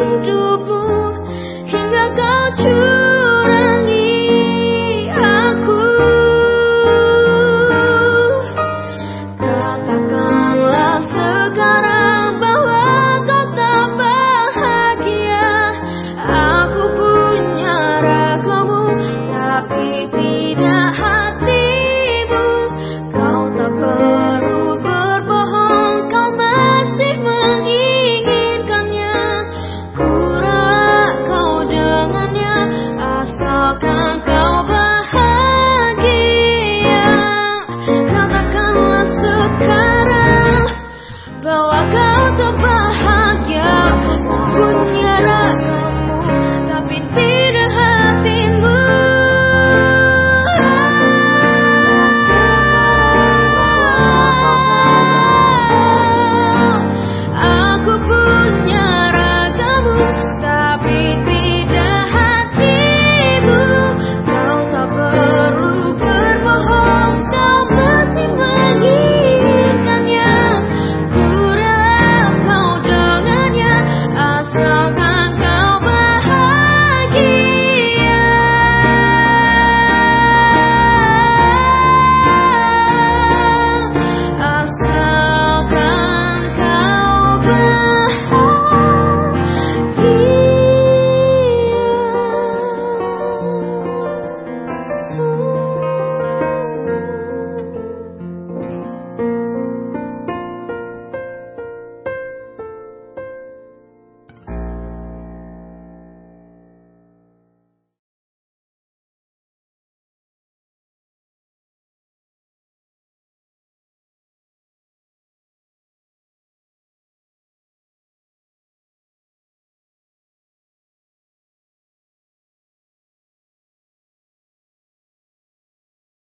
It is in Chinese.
公主